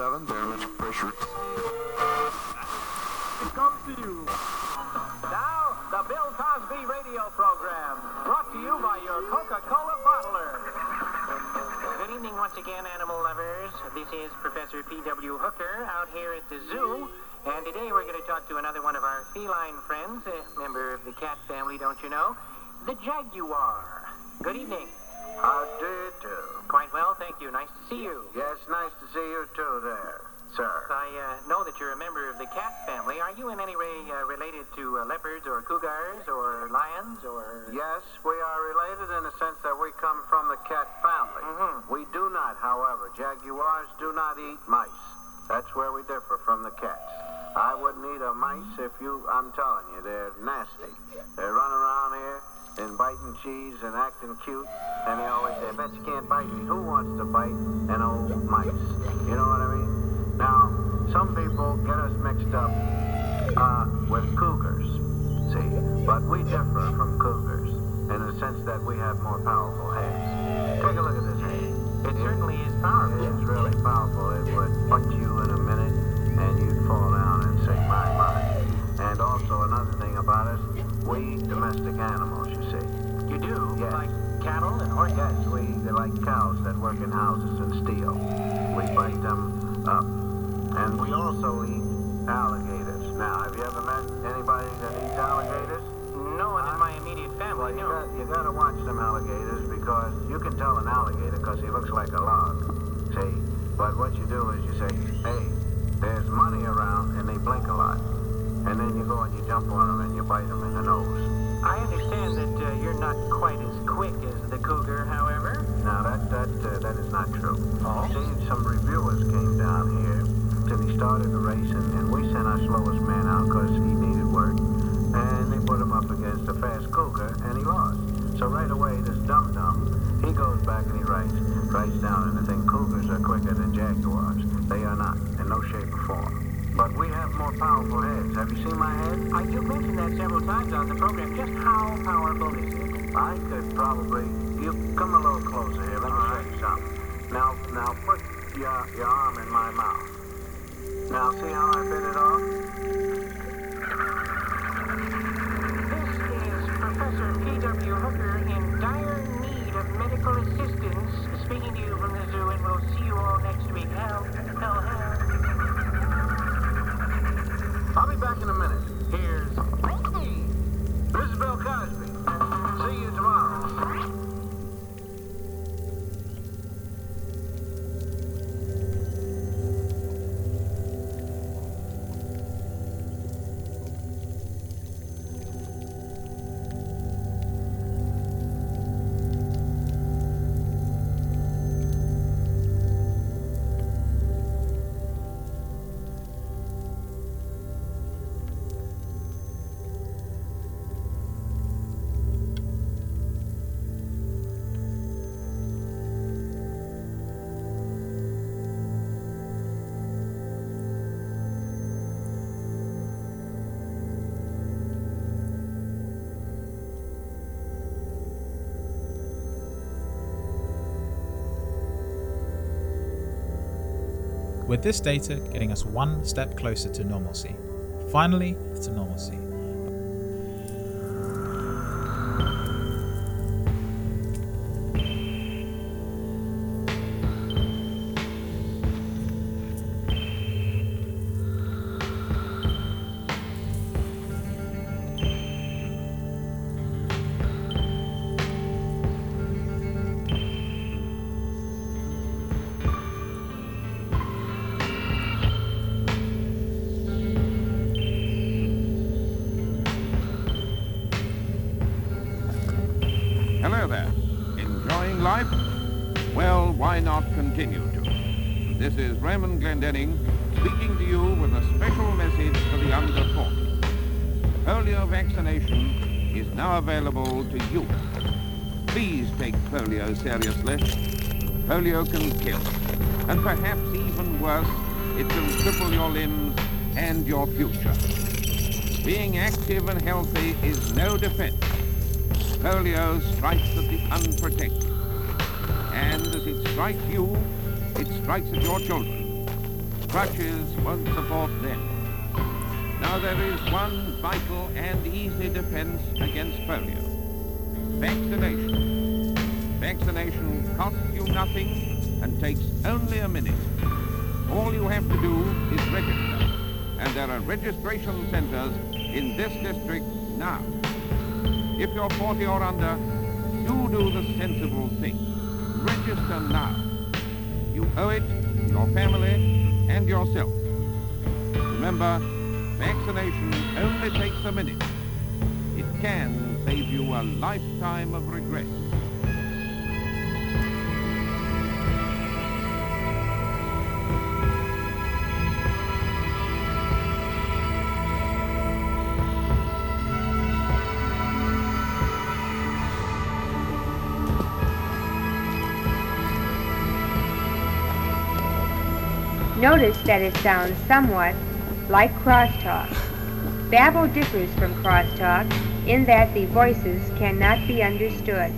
seven, damage pressure. It comes to you. Now, the Bill Cosby radio program, brought to you by your Coca-Cola bottler. Good evening once again, animal lovers. This is Professor P.W. Hooker out here at the zoo. And today we're going to talk to another one of our feline friends, a member of the cat family, don't you know? The jaguar. Good evening. How do you do? Quite well, thank you. Nice to see you. Yes, nice to see you too there, sir. I uh, know that you're a member of the cat family. Are you in any way uh, related to uh, leopards or cougars or lions or... Yes, we are related in the sense that we come from the cat family. Mhm. We do not, however, jaguars do not eat mice. That's where we differ from the cats. I wouldn't eat a mice if you, I'm telling you, they're nasty. They run around here and biting cheese and acting cute, and they always say, I bet you can't bite me. Who wants to bite an old mice? You know what I mean? Now, some people get us mixed up uh, with cougars, see, but we differ from cougars in the sense that we have more powerful heads. Take a look at this head. It certainly is powerful. It's really powerful. It would butt you in a minute, and you'd fall down and say, my, my. And also another thing about us, we eat domestic animals, you see. You do? Yes. Like cattle and horses? Yes, we they're like cows that work in houses and steal. We bite them up. And we also eat alligators. Now, have you ever met anybody that eats alligators? No one in my immediate family, Well, you, no. got, you gotta watch them alligators because you can tell an alligator because he looks like a log. See? But what you do is you say, hey, there's money around, and they blink a lot. With this data getting us one step closer to normalcy. Finally, to normalcy. Active and healthy is no defense. Polio strikes at the unprotected. And as it strikes you, it strikes at your children. crutches won't support them. Now there is one vital and easy defense against polio. Vaccination. Vaccination costs you nothing and takes only a minute. All you have to do is register. And there are registration centers in this district now. If you're 40 or under, do do the sensible thing. Register now. You owe it to your family and yourself. Remember, vaccination only takes a minute. It can save you a lifetime of regret. Notice that it sounds somewhat like crosstalk. Babble differs from crosstalk in that the voices cannot be understood.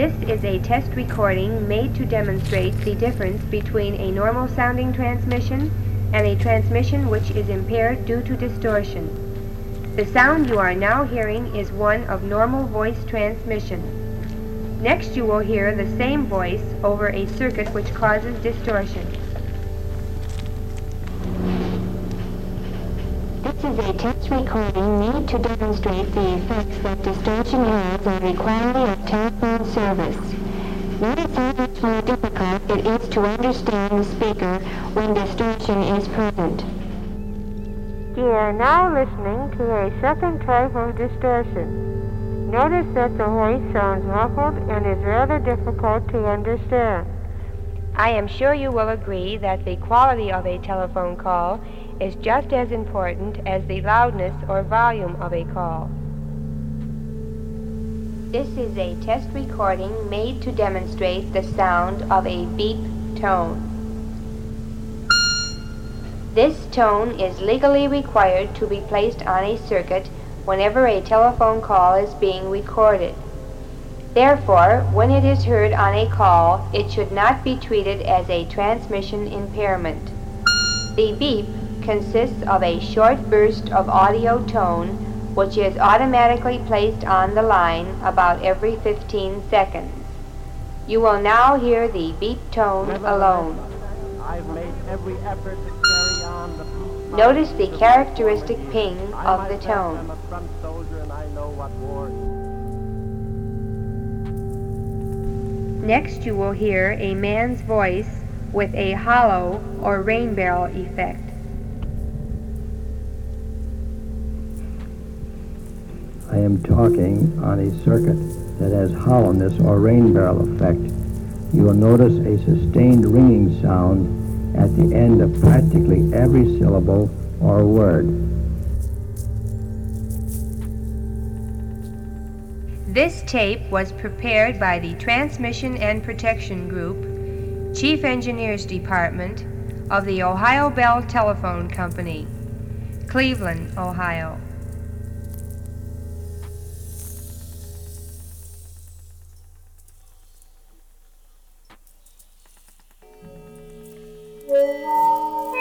This is a test recording made to demonstrate the difference between a normal sounding transmission and a transmission which is impaired due to distortion. The sound you are now hearing is one of normal voice transmission. Next you will hear the same voice over a circuit which causes distortion. A test recording made to demonstrate the effects that distortion has on the quality of telephone service. Notice how much more difficult it is to understand the speaker when distortion is present. You are now listening to a second type of distortion. Notice that the voice sounds muffled and is rather difficult to understand. I am sure you will agree that the quality of a telephone call is just as important as the loudness or volume of a call. This is a test recording made to demonstrate the sound of a beep tone. This tone is legally required to be placed on a circuit whenever a telephone call is being recorded. Therefore, when it is heard on a call, it should not be treated as a transmission impairment. The beep consists of a short burst of audio tone which is automatically placed on the line about every 15 seconds. You will now hear the beep tone alone. I've made every effort to carry on the. Notice the characteristic ping of the tone. am a front soldier and I know what war is. Next you will hear a man's voice with a hollow or rain barrel effect. Am talking on a circuit that has hollowness or rain barrel effect. You will notice a sustained ringing sound at the end of practically every syllable or word. This tape was prepared by the Transmission and Protection Group, Chief Engineers Department of the Ohio Bell Telephone Company, Cleveland, Ohio. Música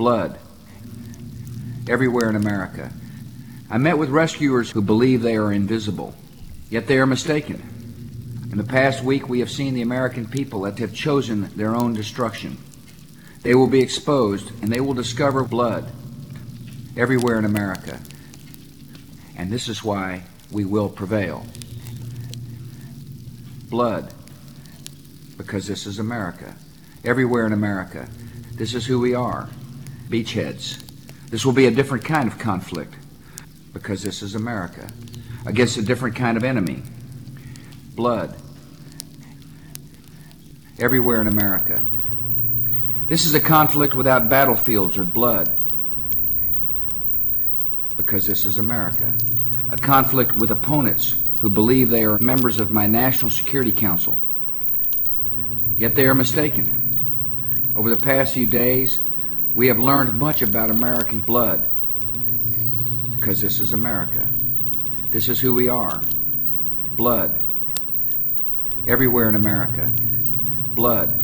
blood everywhere in America. I met with rescuers who believe they are invisible, yet they are mistaken. In the past week, we have seen the American people that have chosen their own destruction. They will be exposed and they will discover blood everywhere in America. And this is why we will prevail. Blood, because this is America. Everywhere in America. This is who we are beachheads. This will be a different kind of conflict because this is America against a different kind of enemy. Blood. Everywhere in America. This is a conflict without battlefields or blood because this is America. A conflict with opponents who believe they are members of my National Security Council. Yet they are mistaken. Over the past few days, we have learned much about American blood because this is America. This is who we are. Blood. Everywhere in America. Blood.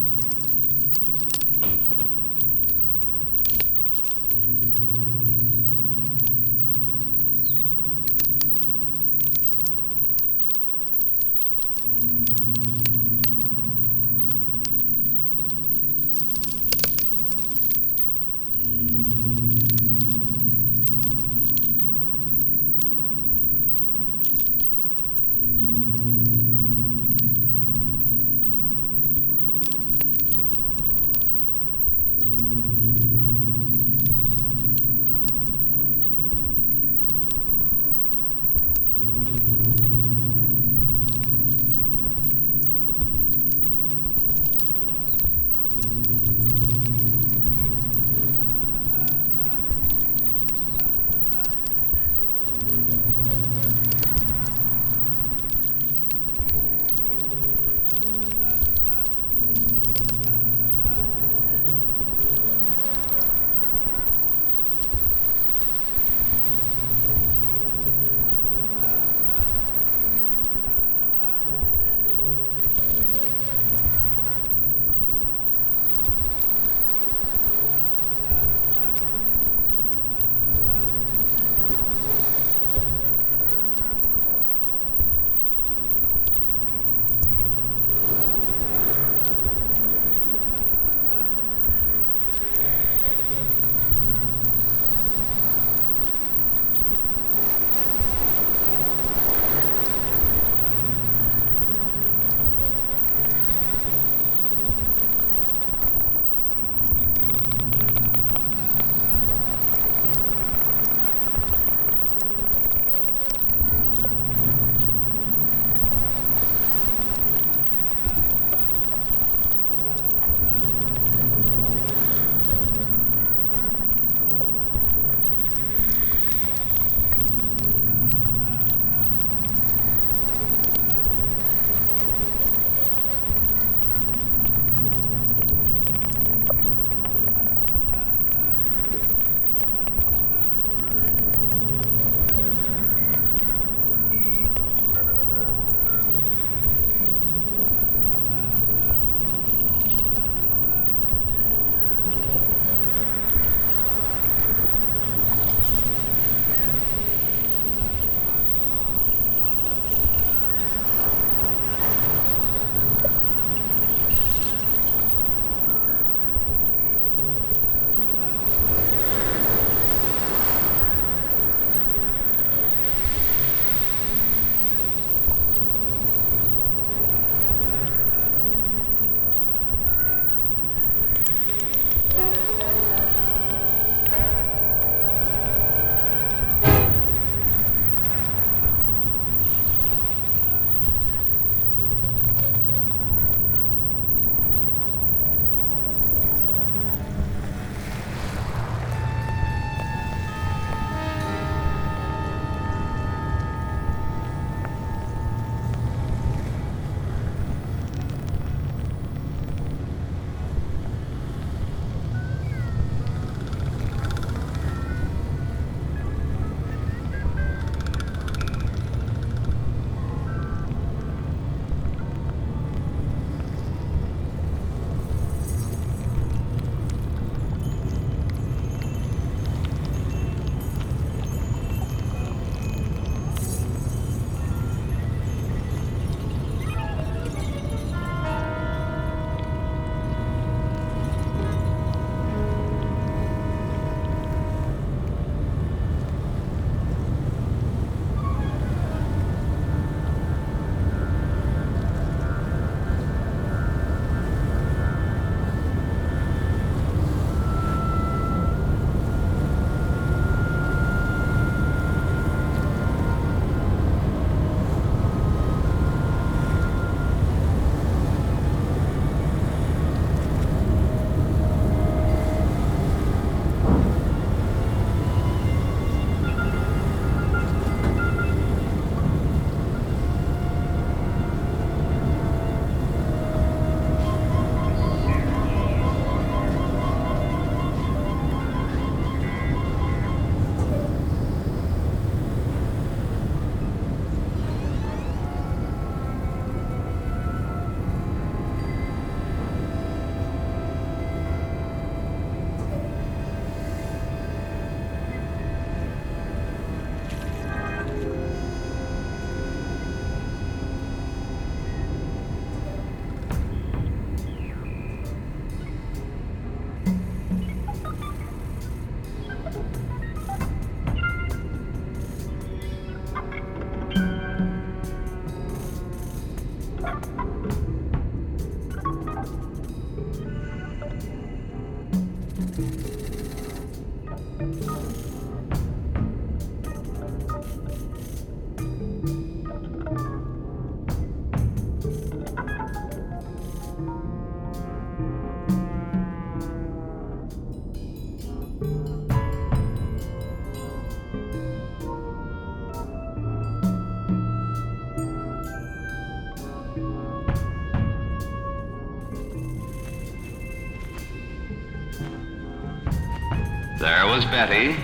Was Betty,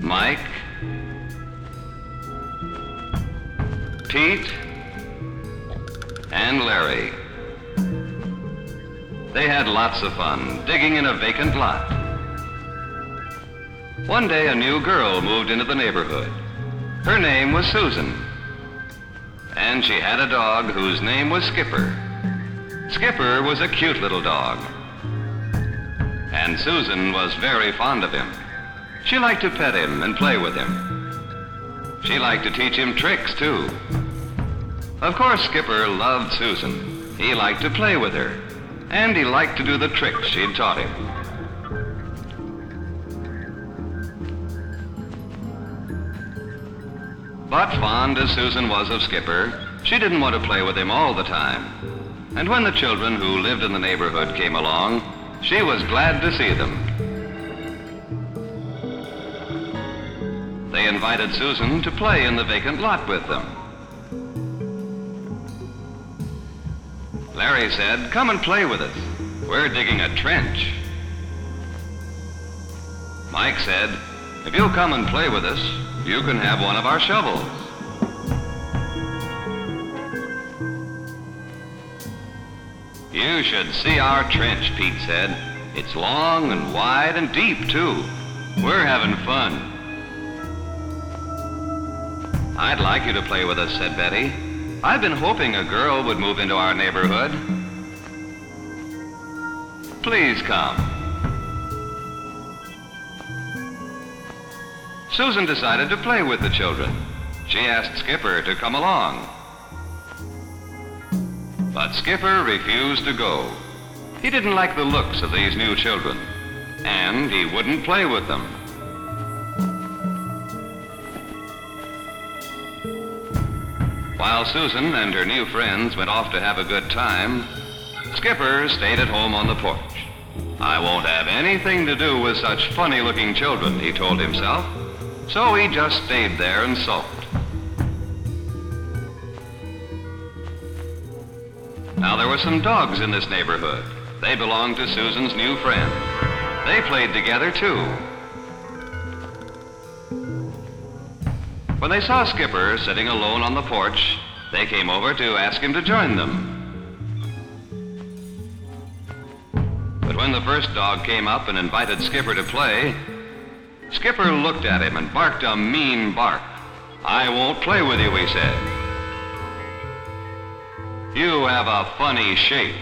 Mike, Pete, and Larry. They had lots of fun digging in a vacant lot. One day, a new girl moved into the neighborhood. Her name was Susan. And she had a dog whose name was Skipper. Skipper was a cute little dog. And Susan was very fond of him. She liked to pet him and play with him. She liked to teach him tricks, too. Of course, Skipper loved Susan. He liked to play with her, and he liked to do the tricks she'd taught him. But fond as Susan was of Skipper, she didn't want to play with him all the time. And when the children who lived in the neighborhood came along, she was glad to see them. They invited Susan to play in the vacant lot with them. Larry said, Come and play with us. We're digging a trench. Mike said, If you'll come and play with us, you can have one of our shovels. You should see our trench, Pete said. It's long and wide and deep, too. We're having fun. I'd like you to play with us, said Betty. I've been hoping a girl would move into our neighborhood. Please come. Susan decided to play with the children. She asked Skipper to come along. But Skipper refused to go. He didn't like the looks of these new children, and he wouldn't play with them. While Susan and her new friends went off to have a good time, Skipper stayed at home on the porch. I won't have anything to do with such funny looking children, he told himself. So he just stayed there and sulked. Now there were some dogs in this neighborhood. They belonged to Susan's new friend. They played together too. When they saw Skipper sitting alone on the porch, they came over to ask him to join them. But when the first dog came up and invited Skipper to play, Skipper looked at him and barked a mean bark. I won't play with you, he said. You have a funny shape.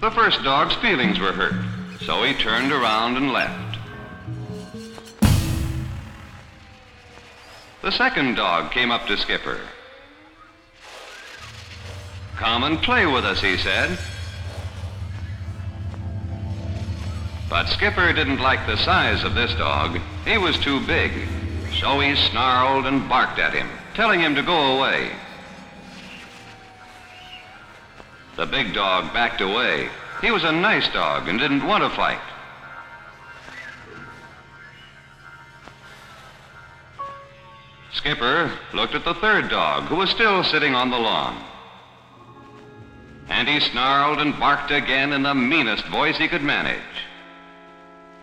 The first dog's feelings were hurt, so he turned around and left. The second dog came up to Skipper. Come and play with us, he said. But Skipper didn't like the size of this dog. He was too big. So he snarled and barked at him, telling him to go away. The big dog backed away. He was a nice dog and didn't want to fight. Skipper looked at the third dog, who was still sitting on the lawn. And he snarled and barked again in the meanest voice he could manage.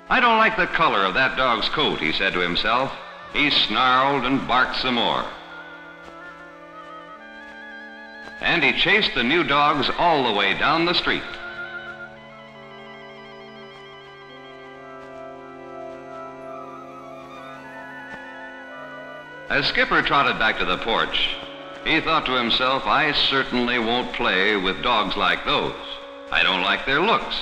I don't like the color of that dog's coat, he said to himself. He snarled and barked some more. And he chased the new dogs all the way down the street. As Skipper trotted back to the porch, he thought to himself, I certainly won't play with dogs like those. I don't like their looks.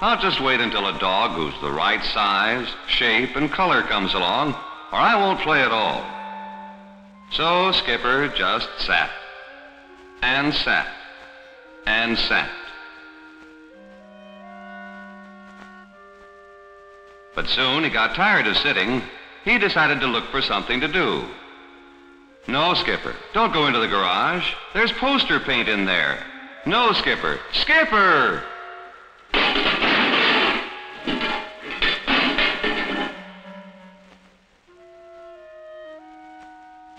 I'll just wait until a dog who's the right size, shape, and color comes along, or I won't play at all. So Skipper just sat, and sat, and sat. But soon he got tired of sitting. He decided to look for something to do. No, Skipper, don't go into the garage. There's poster paint in there. No, Skipper. Skipper!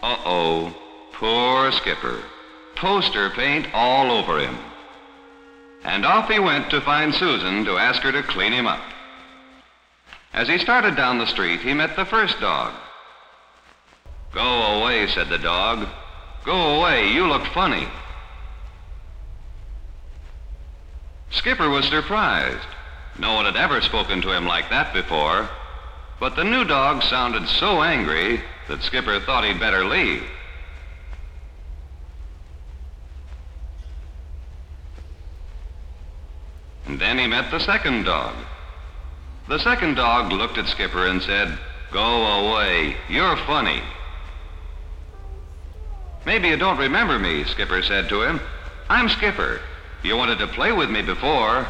Uh-oh. Poor Skipper. Poster paint all over him. And off he went to find Susan to ask her to clean him up. As he started down the street, he met the first dog. Go away, said the dog. Go away, you look funny. Skipper was surprised. No one had ever spoken to him like that before. But the new dog sounded so angry that Skipper thought he'd better leave. And then he met the second dog. The second dog looked at Skipper and said, Go away, you're funny. Maybe you don't remember me, Skipper said to him. I'm Skipper. You wanted to play with me before.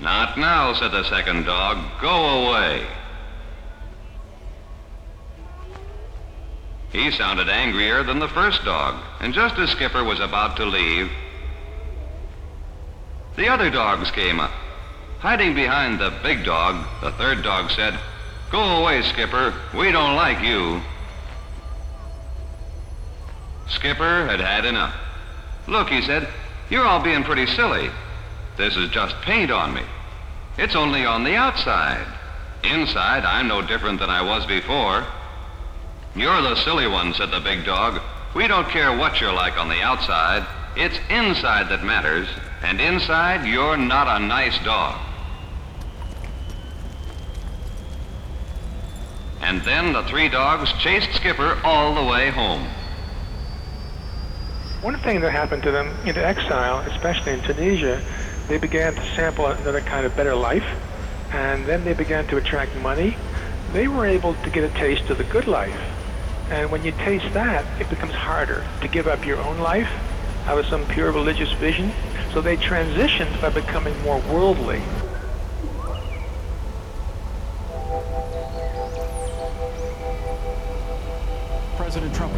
Not now, said the second dog. Go away. He sounded angrier than the first dog, and just as Skipper was about to leave, the other dogs came up. Hiding behind the big dog, the third dog said, Go away, Skipper. We don't like you. Skipper had had enough. Look, he said, you're all being pretty silly. This is just paint on me. It's only on the outside. Inside, I'm no different than I was before. You're the silly one, said the big dog. We don't care what you're like on the outside. It's inside that matters. And inside, you're not a nice dog. And then the three dogs chased Skipper all the way home. One thing that happened to them in exile, especially in Tunisia, they began to sample another kind of better life, and then they began to attract money. They were able to get a taste of the good life. And when you taste that, it becomes harder to give up your own life out of some pure religious vision. So they transitioned by becoming more worldly. President Trump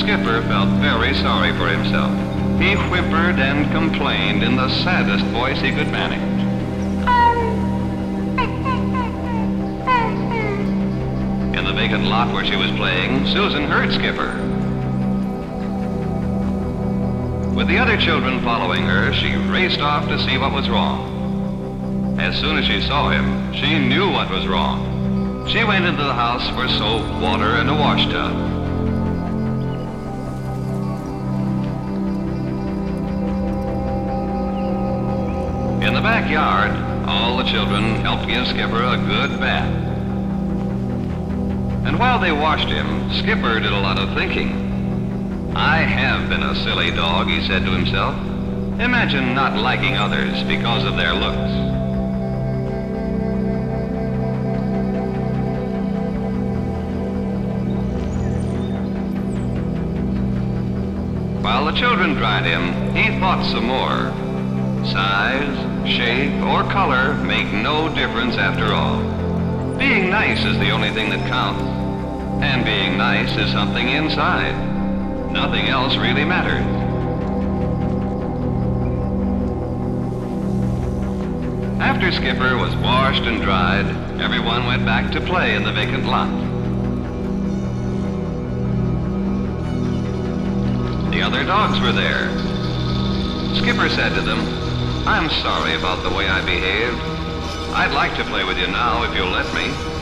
Skipper felt very sorry for himself. He whimpered and complained in the saddest voice he could manage. In the vacant lot where she was playing, Susan heard Skipper. With the other children following her, she raced off to see what was wrong. As soon as she saw him, she knew what was wrong. She went into the house for soap, water, and a wash tub. Backyard, all the children helped give Skipper a good bath. And while they washed him, Skipper did a lot of thinking. I have been a silly dog, he said to himself. Imagine not liking others because of their looks. While the children dried him, he thought some more. Size, shape, or color make no difference after all. Being nice is the only thing that counts. And being nice is something inside. Nothing else really matters. After Skipper was washed and dried, everyone went back to play in the vacant lot. The other dogs were there. Skipper said to them, I'm sorry about the way I behaved. I'd like to play with you now if you'll let me.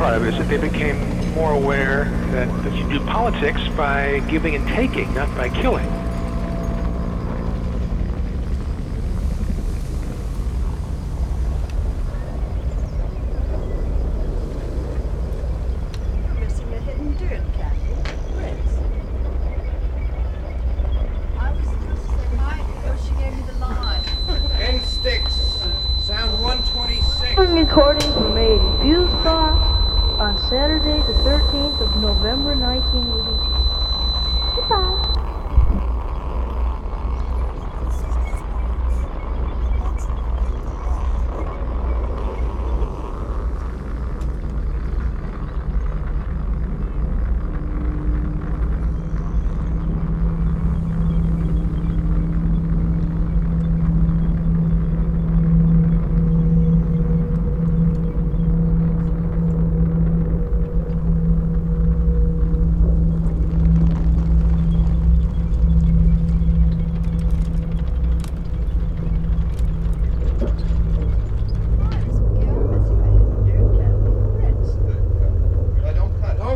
Part of it. Is that they became more aware that you do politics by giving and taking, not by killing. Missing a hidden dirt, Kathy. Ritz. I was supposed to say hi before she gave me the line. Ten sticks. Sound 126. Recording from a Fuse Box on Saturday, the 13th of November, 1982. Goodbye.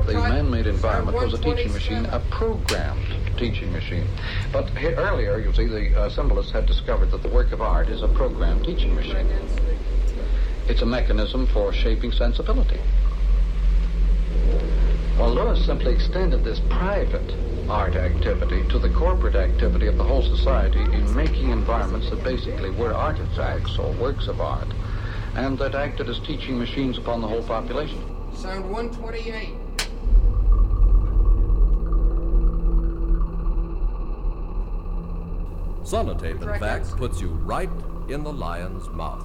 The man-made environment was a teaching machine, a programmed teaching machine. But he- earlier, you see, the uh, symbolists had discovered that the work of art is a programmed machine. It's a mechanism for shaping sensibility. Well, Lewis simply extended this private art activity to the corporate activity of the whole society in making environments that basically were artifacts or works of art, and that acted as teaching machines upon the whole population. Sound 128. Sonotape, in fact, puts you right in the lion's mouth.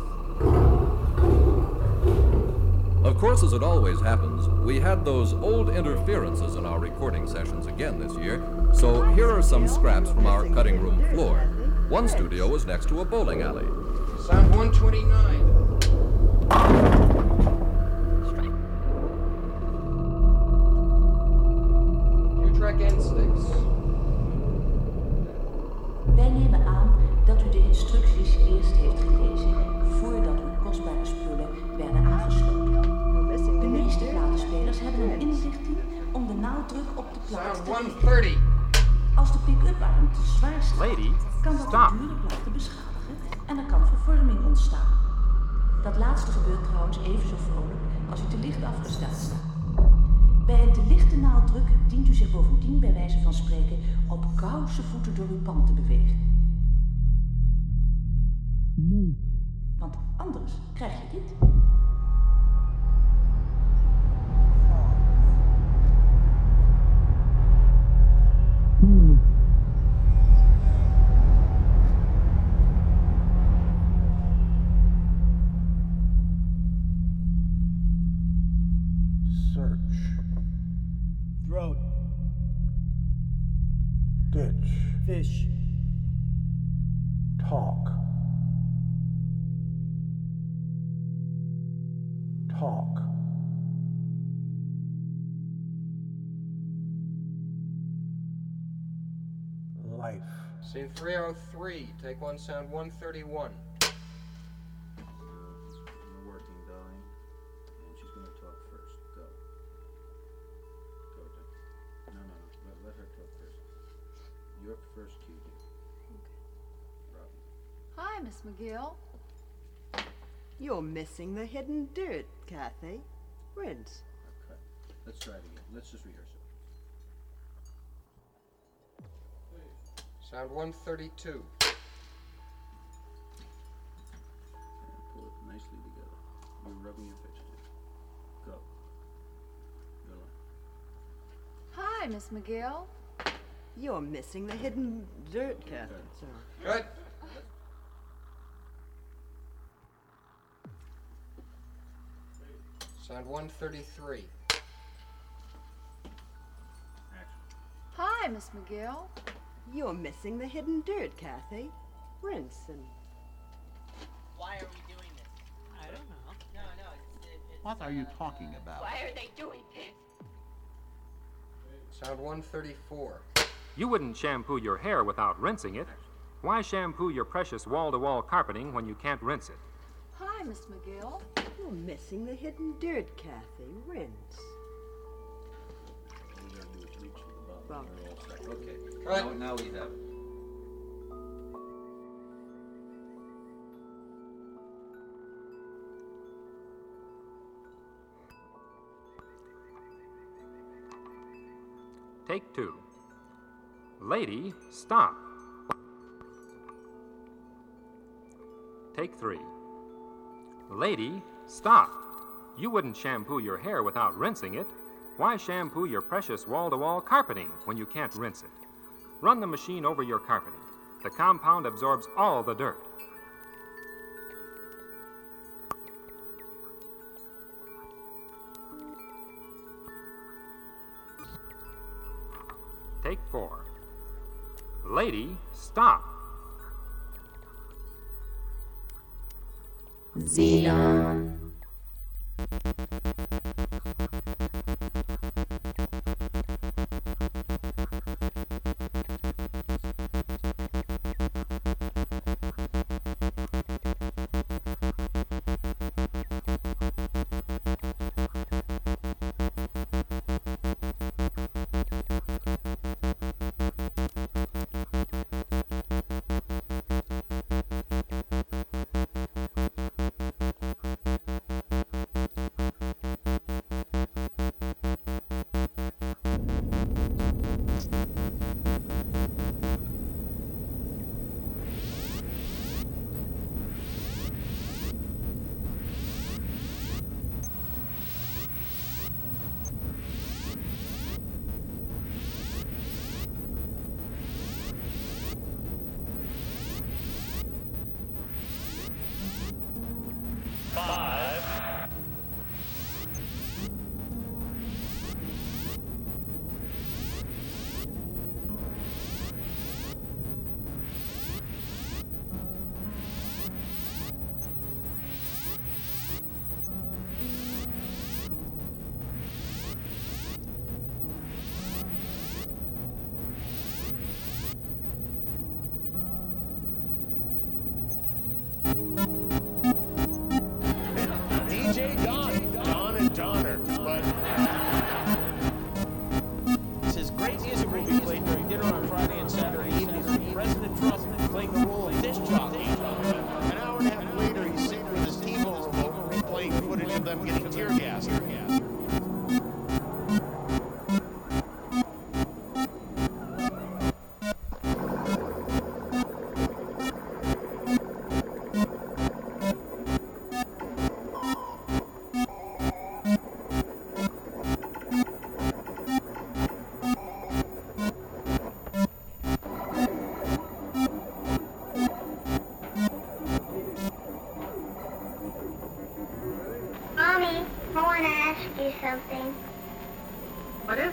Of course, as it always happens, we had those old interferences in our recording sessions again this year, so here are some scraps from our cutting room floor. One studio was next to a bowling alley. Sound 129. Krijg je dit. Scene 303. Take one, sound 131. working, darling. And she's going to talk first. Go. Go, Dick. No, no, no. Let, let her talk first. Your first cue, Dick. Robin. Hi, Miss McGill. You're missing the hidden dirt, Kathy. Rinse. Okay. Let's try it again. Let's just rehearse it. Sound 132. Pull it nicely together. You're rubbing your face. Dick. Go. Your line. Hi, Miss McGill. You're missing the hidden dirt, Kathy. Sorry. Good. Sound 133. Hi, Miss McGill. You're missing the hidden dirt, Kathy. Rinse and. Why are we doing this? I don't know. No, no, it's. It, it's What are you uh, talking about? Why are they doing this? Sound 134. You wouldn't shampoo your hair without rinsing it. Why shampoo your precious wall to wall carpeting when you can't rinse it? Hi, Miss McGill. You're missing the hidden dirt, Kathy. Rinse. All we gotta do is reach the bottom. Well- They're all set. Okay. Cut. Now, now we have it. Take two. Lady, stop. Take three. Lady, stop. You wouldn't shampoo your hair without rinsing it. Why shampoo your precious wall to wall carpeting when you can't rinse it? Run the machine over your carpeting. The compound absorbs all the dirt. Take four. Lady, stop. Xenon.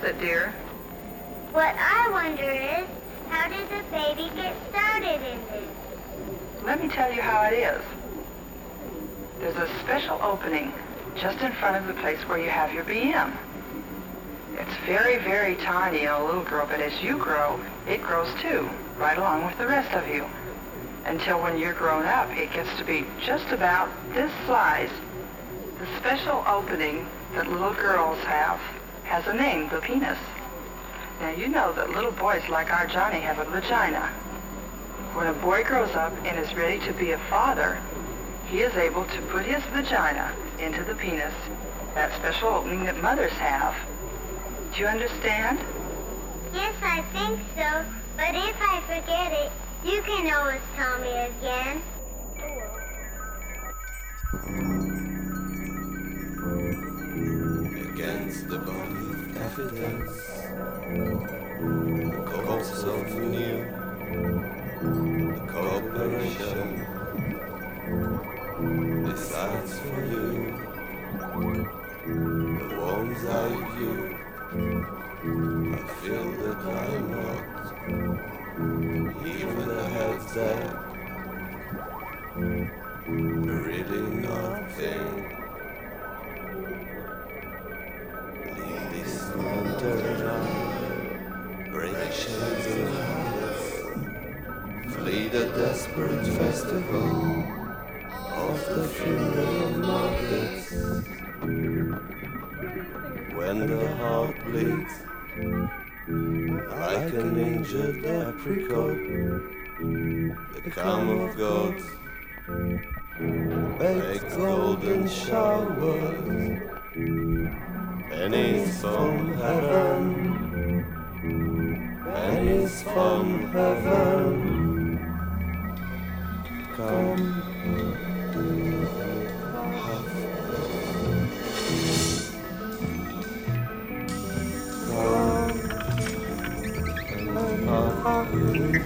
It, dear? What I wonder is, how did the baby get started in this? Let me tell you how it is. There's a special opening just in front of the place where you have your BM. It's very, very tiny in a little girl, but as you grow, it grows too, right along with the rest of you. Until when you're grown up, it gets to be just about this size. The special opening that little girls have has a name, the penis. Now you know that little boys like our Johnny have a vagina. When a boy grows up and is ready to be a father, he is able to put his vagina into the penis, that special opening that mothers have. Do you understand? Yes, I think so, but if I forget it, you can always tell me again. against the body of evidence. The corpse of new, the corporation decides for you. The calm of God bakes golden showers, pennies from heaven, pennies from heaven. Come. cho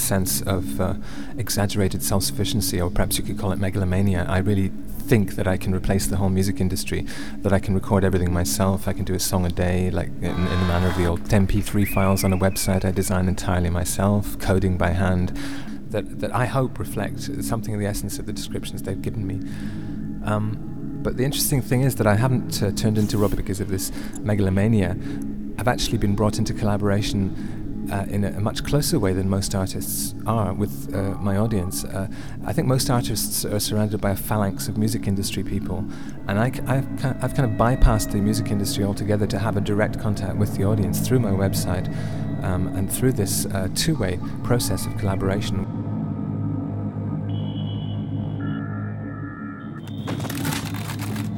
sense of uh, exaggerated self sufficiency, or perhaps you could call it megalomania. I really think that I can replace the whole music industry, that I can record everything myself, I can do a song a day, like in, in the manner of the old MP3 files on a website I design entirely myself, coding by hand, that, that I hope reflect something of the essence of the descriptions they've given me. Um, but the interesting thing is that I haven't uh, turned into Robert because of this megalomania. I've actually been brought into collaboration uh, in a, much closer way than most artists are with uh, my audience. Uh, I think most artists are surrounded by a phalanx of music industry people, and I, have I've kind of bypassed the music industry altogether to have a direct contact with the audience through my website um, and through this uh, two way process of collaboration.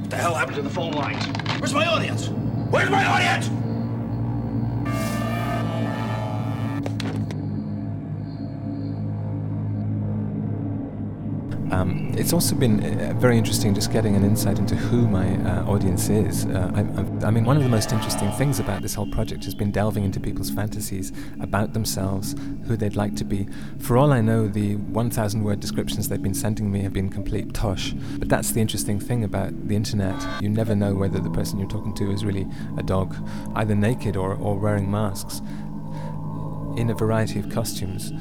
What the hell happened to the phone lines? Where's my audience? Where's my audience? Um, it's also been uh, very interesting just getting an insight into who my uh, audience is. Uh, I, I, mean, one of the most interesting things about this whole project has been delving into people's fantasies about themselves, who they'd like to be. For all I know, the 1,000 word descriptions they've been sending me have been complete tosh. But that's the interesting thing about the internet. You never know whether the person you're talking to is really a dog, either naked or, or wearing masks, in a variety of costumes.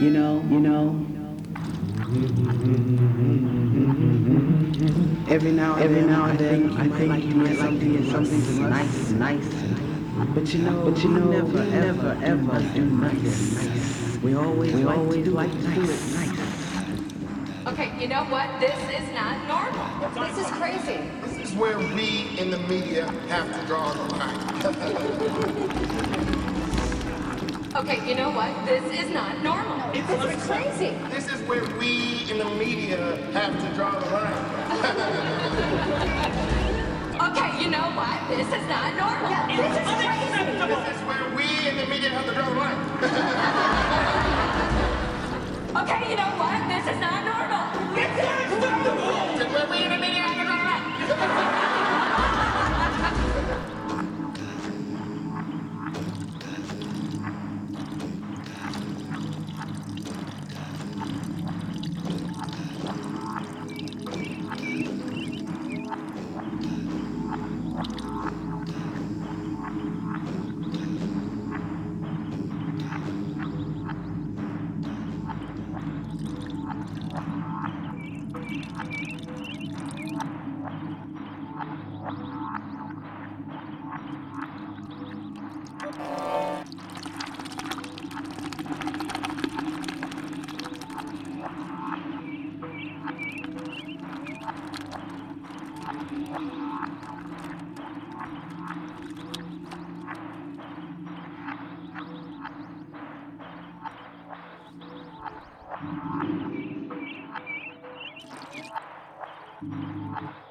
You know, you know. Every now, every now and then, I think you might like to hear something nice, nice. But you know, but you know, never, ever, ever do nice. We always, we always like to do it nice. Okay, you know what? This is not normal. This is crazy. This is where we in the media have to draw the line. Okay, you know what? This is not normal. It's this is crazy. This is where we in the media have to draw the line. Okay, you know what? This is not normal. Yeah, this is crazy. This is where we in the media have to draw the line. Okay, you know what? This is not normal. Is unacceptable. This is where we in the media have to draw the line. Okay, uh,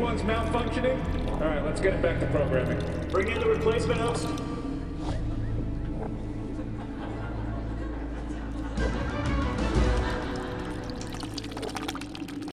one's malfunctioning? All right, let's get it back to programming. Bring in the replacement.